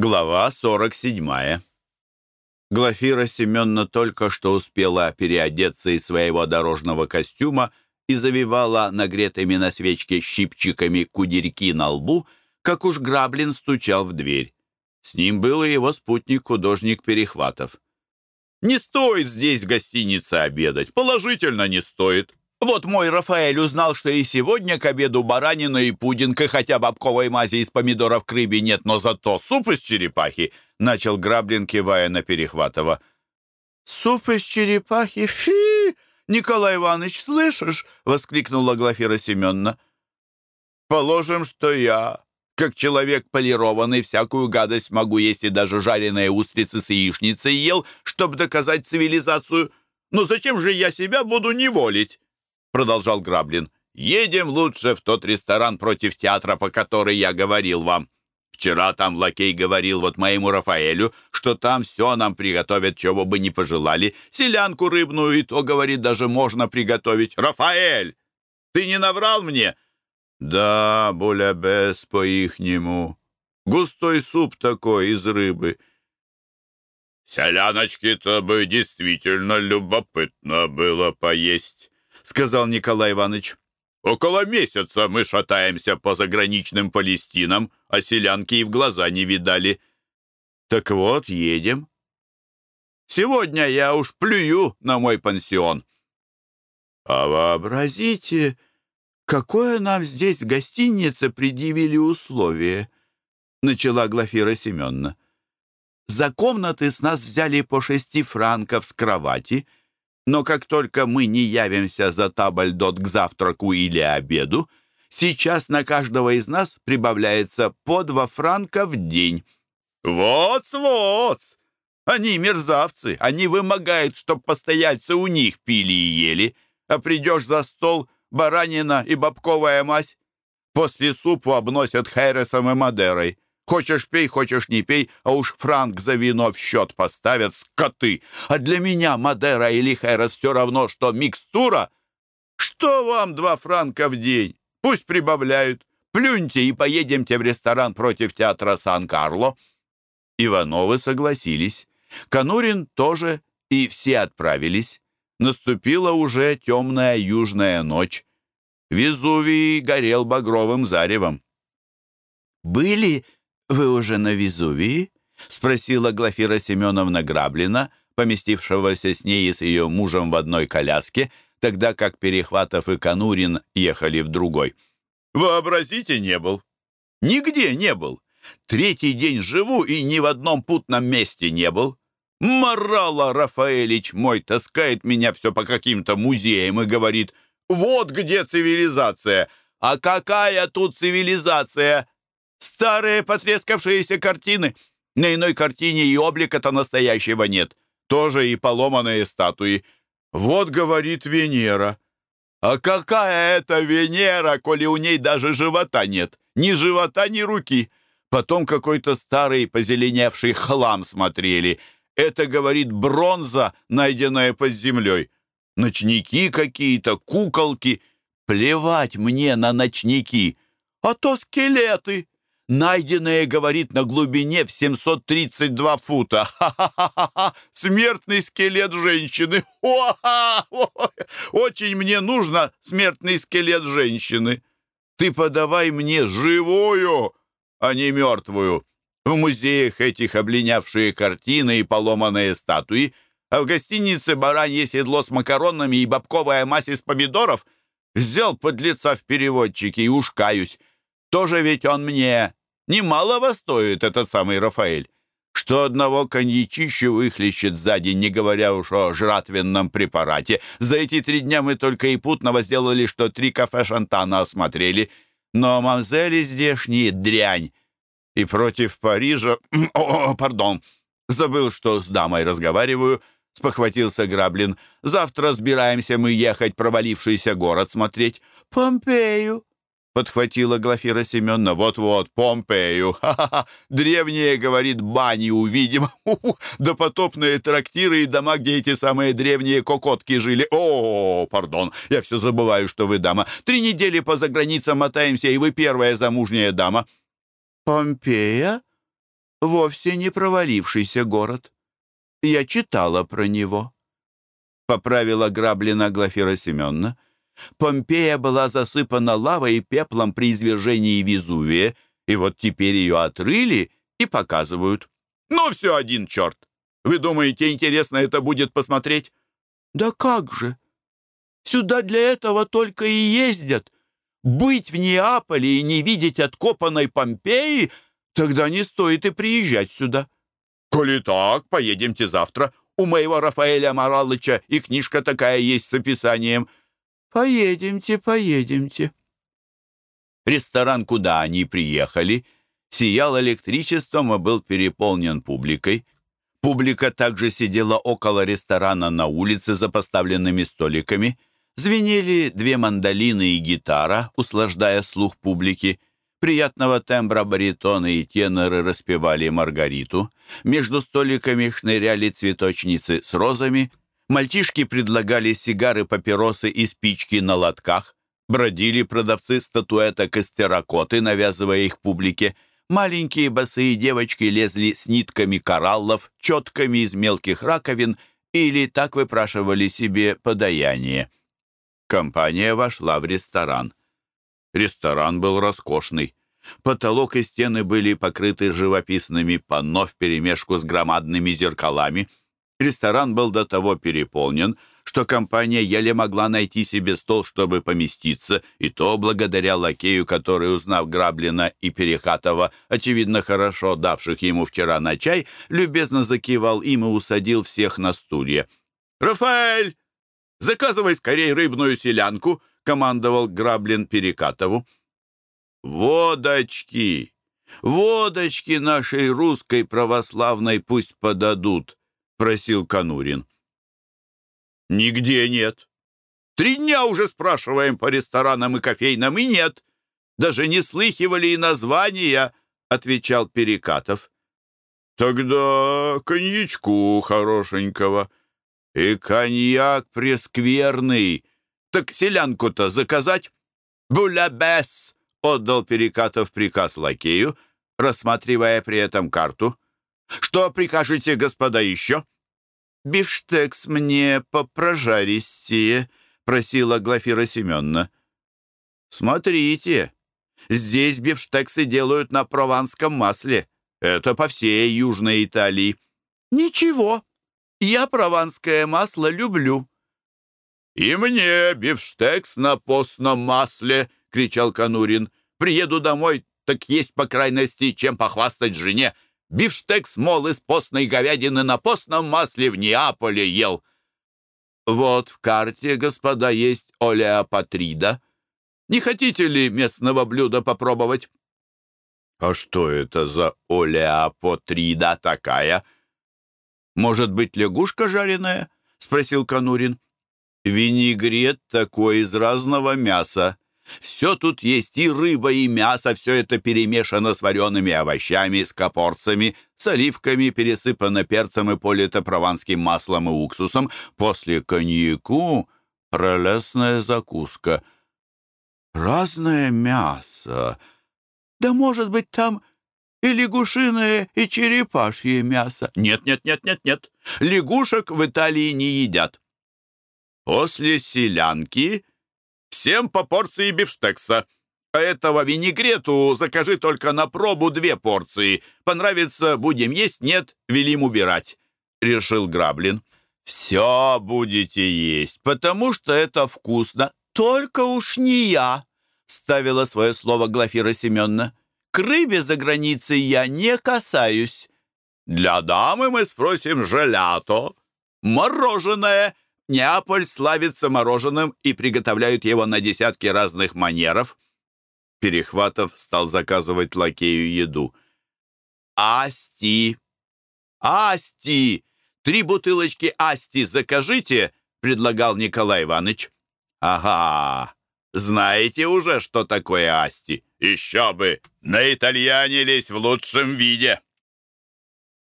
Глава 47. Глафира Семеновна только что успела переодеться из своего дорожного костюма и завивала нагретыми на свечке щипчиками кудерьки на лбу, как уж Граблин стучал в дверь. С ним был и его спутник-художник Перехватов. «Не стоит здесь в гостинице обедать, положительно не стоит. Вот мой Рафаэль узнал, что и сегодня к обеду баранина и пудинг, и хотя бобковой мази из помидоров к рыбе нет, но зато суп из черепахи, — начал Граблин, кивая на Перехватова. «Суп из черепахи? Фи! Николай Иванович, слышишь?» — воскликнула Глафира Семеновна. «Положим, что я, как человек полированный, всякую гадость могу есть и даже жареные устрицы с яичницей ел, чтобы доказать цивилизацию. Но зачем же я себя буду неволить?» Продолжал Граблин. «Едем лучше в тот ресторан против театра, по который я говорил вам. Вчера там лакей говорил вот моему Рафаэлю, что там все нам приготовят, чего бы не пожелали. Селянку рыбную и то, говорит, даже можно приготовить. Рафаэль, ты не наврал мне?» «Да, без по-ихнему. Густой суп такой из рыбы». «Селяночки-то бы действительно любопытно было поесть» сказал Николай Иванович. «Около месяца мы шатаемся по заграничным Палестинам, а селянки и в глаза не видали. Так вот, едем. Сегодня я уж плюю на мой пансион». «А вообразите, какое нам здесь в гостинице предъявили условие», — начала Глафира Семеновна. «За комнаты с нас взяли по шести франков с кровати» Но как только мы не явимся за табальдот к завтраку или обеду, сейчас на каждого из нас прибавляется по два франка в день. Вот-вот! Они мерзавцы, они вымогают, чтоб постояльцы у них пили и ели, а придешь за стол, баранина и бобковая мазь. После супу обносят хайресом и мадерой. Хочешь пей, хочешь не пей, а уж франк за вино в счет поставят скоты. А для меня Мадера или Хэрос все равно, что микстура. Что вам два франка в день? Пусть прибавляют. Плюньте и поедемте в ресторан против театра Сан-Карло». Ивановы согласились. Конурин тоже, и все отправились. Наступила уже темная южная ночь. Везувий горел багровым заревом. «Были «Вы уже на Везувии?» — спросила Глафира Семеновна Граблина, поместившегося с ней и с ее мужем в одной коляске, тогда как Перехватов и Конурин ехали в другой. «Вообразите, не был. Нигде не был. Третий день живу и ни в одном путном месте не был. Морала Рафаэлич мой таскает меня все по каким-то музеям и говорит, вот где цивилизация. А какая тут цивилизация? Старые потрескавшиеся картины. На иной картине и облика-то настоящего нет. Тоже и поломанные статуи. Вот, говорит Венера. А какая это Венера, коли у ней даже живота нет? Ни живота, ни руки. Потом какой-то старый позеленевший хлам смотрели. Это, говорит, бронза, найденная под землей. Ночники какие-то, куколки. Плевать мне на ночники. А то скелеты найденное, говорит, на глубине в 732 фута. Ха-ха-ха-ха! Смертный скелет женщины. Ха-ха! Очень мне нужно смертный скелет женщины. Ты подавай мне живую, а не мертвую. В музеях этих облинявшие картины и поломанные статуи, а в гостинице баранье седло с макаронами и бобковая мазь из помидоров. Взял подлеца в переводчике и уж каюсь. Тоже ведь он мне Немалого стоит этот самый Рафаэль. Что одного коньячища выхлещет сзади, не говоря уж о жратвенном препарате. За эти три дня мы только и путного сделали, что три кафе Шантана осмотрели. Но мамзели здешние дрянь. И против Парижа... О, пардон, забыл, что с дамой разговариваю, спохватился Граблин. Завтра собираемся мы ехать провалившийся город смотреть. Помпею, подхватила Глафира Семеновна. «Вот-вот, Помпею! Ха-ха-ха! Древние, говорит, бани увидим! Допотопные трактиры и дома, где эти самые древние кокотки жили! О, пардон, я все забываю, что вы дама! Три недели по заграницам мотаемся, и вы первая замужняя дама!» «Помпея? вовсе не провалившийся город. Я читала про него. Поправила Граблина Глафира Семеновна. Помпея была засыпана лавой и пеплом при извержении Везувия, и вот теперь ее отрыли и показывают. Ну, все один черт. Вы думаете, интересно это будет посмотреть? Да как же! Сюда для этого только и ездят. Быть в Неаполе и не видеть откопанной Помпеи, тогда не стоит и приезжать сюда. Коли так, поедемте завтра. У моего Рафаэля Моралыча и книжка такая есть с описанием. Поедемте, поедемте. Ресторан, куда они приехали, сиял электричеством и был переполнен публикой. Публика также сидела около ресторана на улице за поставленными столиками. Звенели две мандолины и гитара, услаждая слух публики. Приятного тембра баритоны и теноры распевали Маргариту. Между столиками шныряли цветочницы с розами. Мальчишки предлагали сигары, папиросы и спички на лотках. Бродили продавцы статуэток из терракоты, навязывая их публике. Маленькие босые девочки лезли с нитками кораллов, четками из мелких раковин или так выпрашивали себе подаяние. Компания вошла в ресторан. Ресторан был роскошный. Потолок и стены были покрыты живописными панно вперемешку с громадными зеркалами. Ресторан был до того переполнен, что компания еле могла найти себе стол, чтобы поместиться, и то благодаря лакею, который, узнав Граблина и Перехатова, очевидно хорошо давших ему вчера на чай, любезно закивал им и усадил всех на стулья. «Рафаэль, заказывай скорее рыбную селянку», — командовал Граблин Перекатову. «Водочки! Водочки нашей русской православной пусть подадут», — просил Конурин. «Нигде нет. Три дня уже спрашиваем по ресторанам и кофейнам, и нет. Даже не слыхивали и названия», — отвечал Перекатов. «Тогда коньячку хорошенького. И коньяк прескверный. Так селянку-то заказать?» «Булябес!» — отдал Перекатов приказ лакею, рассматривая при этом карту. «Что прикажете, господа, еще?» «Бифштекс мне попрожаристее», — просила Глафира Семеновна. «Смотрите, здесь бифштексы делают на прованском масле. Это по всей Южной Италии». «Ничего, я прованское масло люблю». «И мне бифштекс на постном масле», — кричал Конурин. «Приеду домой, так есть, по крайности, чем похвастать жене. Бифштекс, мол, из постной говядины на постном масле в Неаполе ел. Вот в карте, господа, есть олеопатрида. Не хотите ли местного блюда попробовать? А что это за олеопатрида такая? Может быть, лягушка жареная? Спросил Конурин. Винегрет такой из разного мяса. Все тут есть и рыба, и мясо, все это перемешано с вареными овощами, с капорцами, с оливками, пересыпано перцем и полито прованским маслом и уксусом. После коньяку прелестная закуска. Разное мясо. Да, может быть, там и лягушиное, и черепашье мясо. Нет, нет, нет, нет, нет. Лягушек в Италии не едят. После селянки Всем по порции бифштекса. А этого винегрету закажи только на пробу две порции. Понравится, будем есть, нет, велим убирать», — решил Граблин. «Все будете есть, потому что это вкусно. Только уж не я», — ставила свое слово Глафира Семеновна. «К рыбе за границей я не касаюсь». «Для дамы мы спросим желято. Мороженое», Неаполь славится мороженым и приготовляют его на десятки разных манеров. Перехватов стал заказывать лакею еду. «Асти! Асти! Три бутылочки Асти закажите!» — предлагал Николай Иванович. «Ага! Знаете уже, что такое Асти? Еще бы! На итальянились в лучшем виде!»